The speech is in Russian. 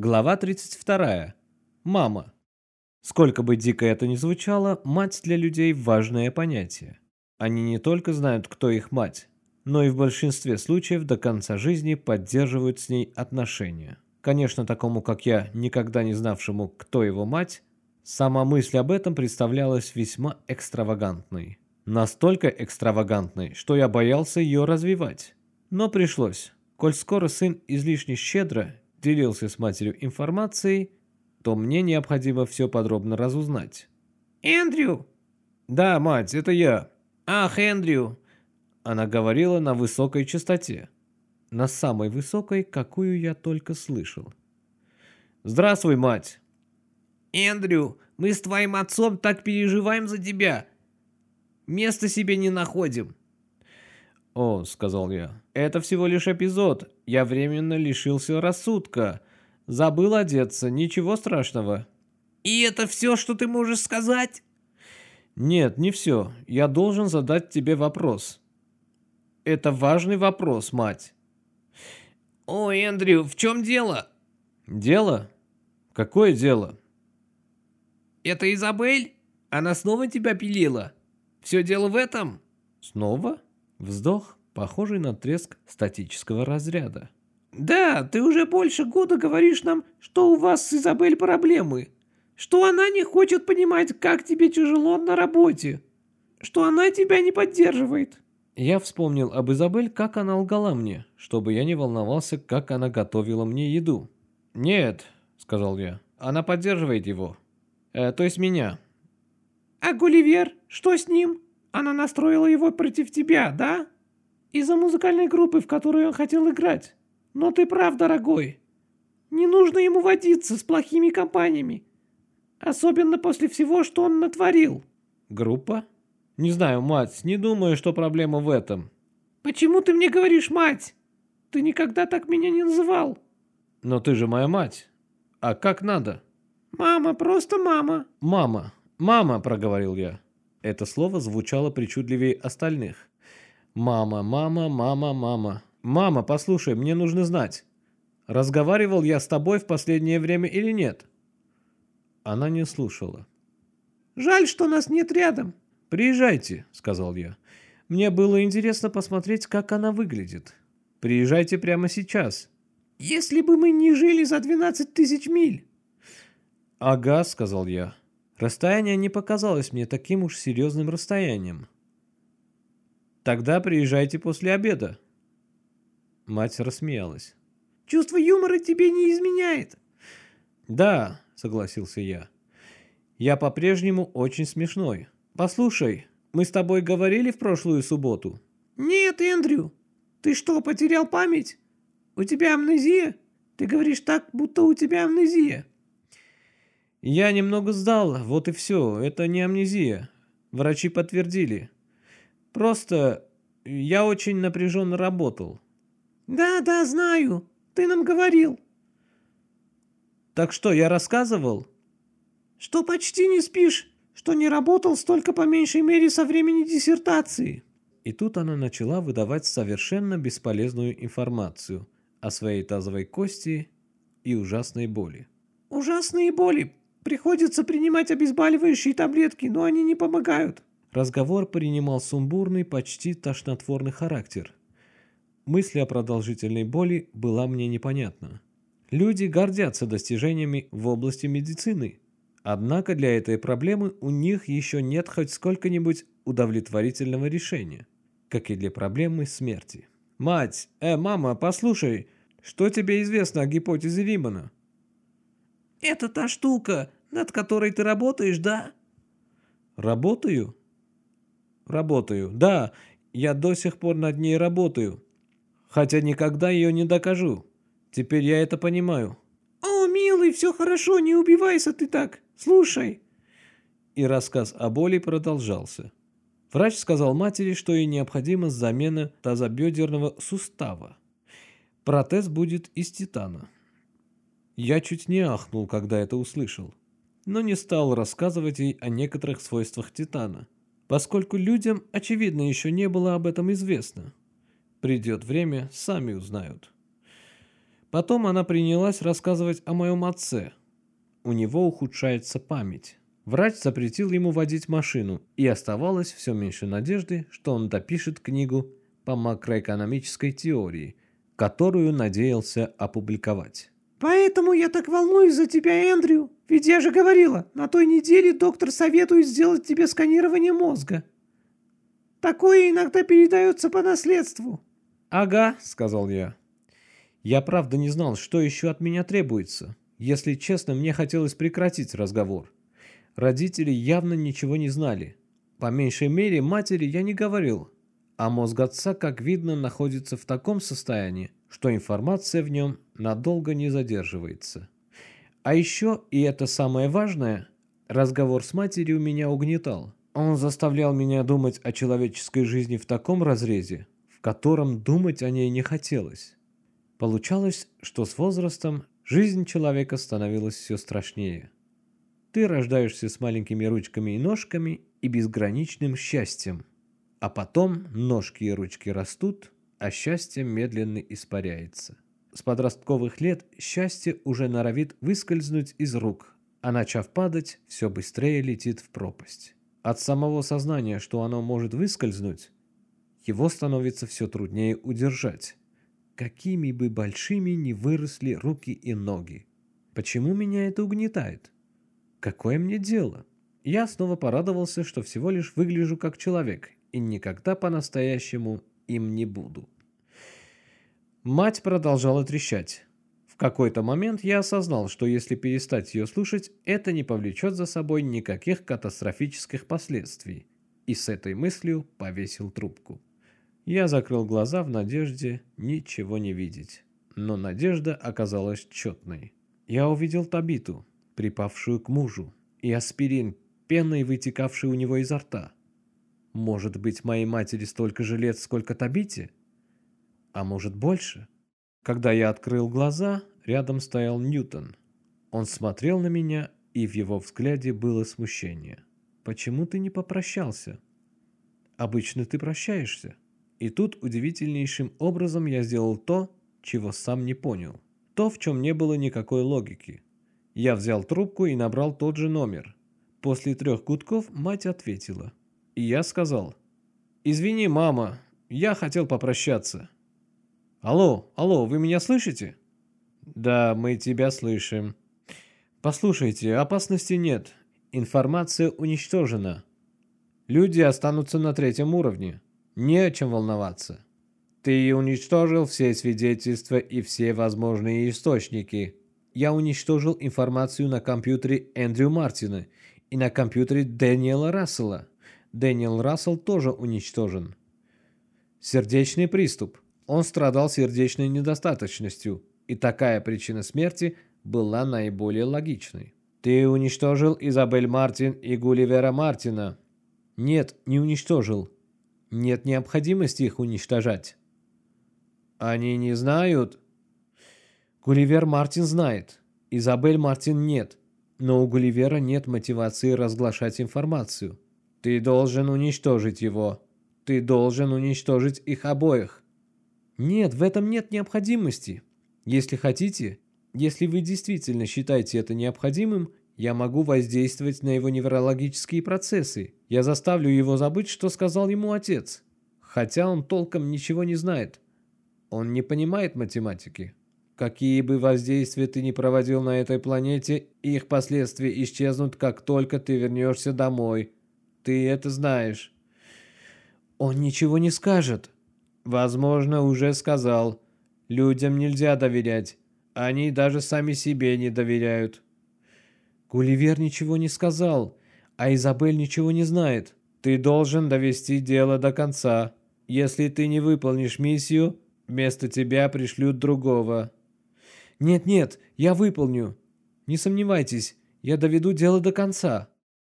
Глава 32. Мама. Сколько бы дико это ни звучало, мать для людей важное понятие. Они не только знают, кто их мать, но и в большинстве случаев до конца жизни поддерживают с ней отношения. Конечно, такому, как я, никогда не знавшему, кто его мать, сама мысль об этом представлялась весьма экстравагантной. Настолько экстравагантной, что я боялся ее развивать. Но пришлось. Коль скоро сын излишне щедро делился с матерью информацией, то мне необходимо все подробно разузнать. «Эндрю!» «Да, мать, это я». «Ах, Эндрю!» Она говорила на высокой частоте. На самой высокой, какую я только слышал. «Здравствуй, мать!» «Эндрю, мы с твоим отцом так переживаем за тебя. Места себе не находим». «О», — сказал я, — «это всего лишь эпизод. Я временно лишился рассудка. Забыл одеться, ничего страшного». «И это все, что ты можешь сказать?» «Нет, не все. Я должен задать тебе вопрос». «Это важный вопрос, мать». «О, Эндрю, в чем дело?» «Дело? Какое дело?» «Это Изабель? Она снова тебя пилила? Все дело в этом?» «Снова?» Вздох, похожий на треск статического разряда. «Да, ты уже больше года говоришь нам, что у вас с Изабель проблемы, что она не хочет понимать, как тебе тяжело на работе, что она тебя не поддерживает». Я вспомнил об Изабель, как она лгала мне, чтобы я не волновался, как она готовила мне еду. «Нет», — сказал я, — «она поддерживает его. Э, то есть меня». «А Гулливер? Что с ним?» Она настроила его против тебя, да? Из-за музыкальной группы, в которой он хотел играть. Но ты прав, дорогой. Не нужно ему водиться с плохими компаниями. Особенно после всего, что он натворил. Группа? Не знаю, мать, не думаю, что проблема в этом. Почему ты мне говоришь «мать»? Ты никогда так меня не называл. Но ты же моя мать. А как надо? Мама, просто мама. Мама, мама, проговорил я. Это слово звучало причудливее остальных. «Мама, мама, мама, мама. Мама, послушай, мне нужно знать, разговаривал я с тобой в последнее время или нет?» Она не слушала. «Жаль, что нас нет рядом». «Приезжайте», — сказал я. «Мне было интересно посмотреть, как она выглядит. Приезжайте прямо сейчас». «Если бы мы не жили за 12 тысяч миль». «Ага», — сказал я. Расстояние не показалось мне таким уж серьезным расстоянием. «Тогда приезжайте после обеда». Мать рассмеялась. «Чувство юмора тебе не изменяет». «Да», — согласился я. «Я по-прежнему очень смешной. Послушай, мы с тобой говорили в прошлую субботу?» «Нет, Эндрю. Ты что, потерял память? У тебя амнезия? Ты говоришь так, будто у тебя амнезия». Я немного сдал, вот и все. Это не амнезия. Врачи подтвердили. Просто я очень напряженно работал. Да, да, знаю. Ты нам говорил. Так что, я рассказывал? Что почти не спишь, что не работал столько по меньшей мере со времени диссертации. И тут она начала выдавать совершенно бесполезную информацию о своей тазовой кости и ужасной боли. Ужасные боли, Приходится принимать обезболивающие таблетки, но они не помогают. Разговор принимал сумбурный, почти тошнотворный характер. Мысль о продолжительной боли была мне непонятна. Люди гордятся достижениями в области медицины. Однако для этой проблемы у них еще нет хоть сколько-нибудь удовлетворительного решения, как и для проблемы смерти. «Мать, э, мама, послушай, что тебе известно о гипотезе Римана?» «Это та штука, над которой ты работаешь, да? Работаю? Работаю, да. Я до сих пор над ней работаю. Хотя никогда ее не докажу. Теперь я это понимаю. О, милый, все хорошо, не убивайся ты так. Слушай. И рассказ о боли продолжался. Врач сказал матери, что ей необходима замена тазобедерного сустава. Протез будет из титана. Я чуть не ахнул, когда это услышал но не стал рассказывать ей о некоторых свойствах Титана, поскольку людям, очевидно, еще не было об этом известно. Придет время, сами узнают. Потом она принялась рассказывать о моем отце. У него ухудшается память. Врач запретил ему водить машину, и оставалось все меньше надежды, что он допишет книгу по макроэкономической теории, которую надеялся опубликовать. «Поэтому я так волнуюсь за тебя, Эндрю, ведь я же говорила, на той неделе доктор советует сделать тебе сканирование мозга. Такое иногда передается по наследству». «Ага», — сказал я. Я правда не знал, что еще от меня требуется. Если честно, мне хотелось прекратить разговор. Родители явно ничего не знали. По меньшей мере, матери я не говорил. А мозг отца, как видно, находится в таком состоянии, что информация в нем надолго не задерживается. А еще, и это самое важное, разговор с матерью меня угнетал. Он заставлял меня думать о человеческой жизни в таком разрезе, в котором думать о ней не хотелось. Получалось, что с возрастом жизнь человека становилась все страшнее. Ты рождаешься с маленькими ручками и ножками и безграничным счастьем. А потом ножки и ручки растут, а счастье медленно испаряется. С подростковых лет счастье уже норовит выскользнуть из рук, а начав падать, все быстрее летит в пропасть. От самого сознания, что оно может выскользнуть, его становится все труднее удержать. Какими бы большими ни выросли руки и ноги. Почему меня это угнетает? Какое мне дело? Я снова порадовался, что всего лишь выгляжу как человек и никогда по-настоящему им не буду. Мать продолжала трещать. В какой-то момент я осознал, что если перестать ее слушать, это не повлечет за собой никаких катастрофических последствий, и с этой мыслью повесил трубку. Я закрыл глаза в надежде ничего не видеть, но надежда оказалась четной. Я увидел Табиту, припавшую к мужу, и аспирин, пеной вытекавший у него изо рта. Может быть, моей матери столько же лет, сколько Табите? А может, больше? Когда я открыл глаза, рядом стоял Ньютон. Он смотрел на меня, и в его взгляде было смущение. «Почему ты не попрощался?» «Обычно ты прощаешься». И тут удивительнейшим образом я сделал то, чего сам не понял. То, в чем не было никакой логики – я взял трубку и набрал тот же номер. После трех гудков мать ответила. И я сказал. «Извини, мама, я хотел попрощаться». «Алло, алло, вы меня слышите?» «Да, мы тебя слышим». «Послушайте, опасности нет. Информация уничтожена. Люди останутся на третьем уровне. Не о чем волноваться. Ты уничтожил все свидетельства и все возможные источники я уничтожил информацию на компьютере Эндрю Мартина и на компьютере Дэниела Рассела. Дэниел Рассел тоже уничтожен. Сердечный приступ. Он страдал сердечной недостаточностью, и такая причина смерти была наиболее логичной. Ты уничтожил Изабель Мартин и Гулливера Мартина? Нет, не уничтожил. Нет необходимости их уничтожать. Они не знают, Гулливер Мартин знает, Изабель Мартин нет, но у Гулливера нет мотивации разглашать информацию. Ты должен уничтожить его. Ты должен уничтожить их обоих. Нет, в этом нет необходимости. Если хотите, если вы действительно считаете это необходимым, я могу воздействовать на его неврологические процессы. Я заставлю его забыть, что сказал ему отец. Хотя он толком ничего не знает. Он не понимает математики. Какие бы воздействия ты ни проводил на этой планете, их последствия исчезнут, как только ты вернешься домой. Ты это знаешь. Он ничего не скажет. Возможно, уже сказал. Людям нельзя доверять. Они даже сами себе не доверяют. Гулливер ничего не сказал, а Изабель ничего не знает. Ты должен довести дело до конца. Если ты не выполнишь миссию, вместо тебя пришлют другого. «Нет-нет, я выполню. Не сомневайтесь, я доведу дело до конца».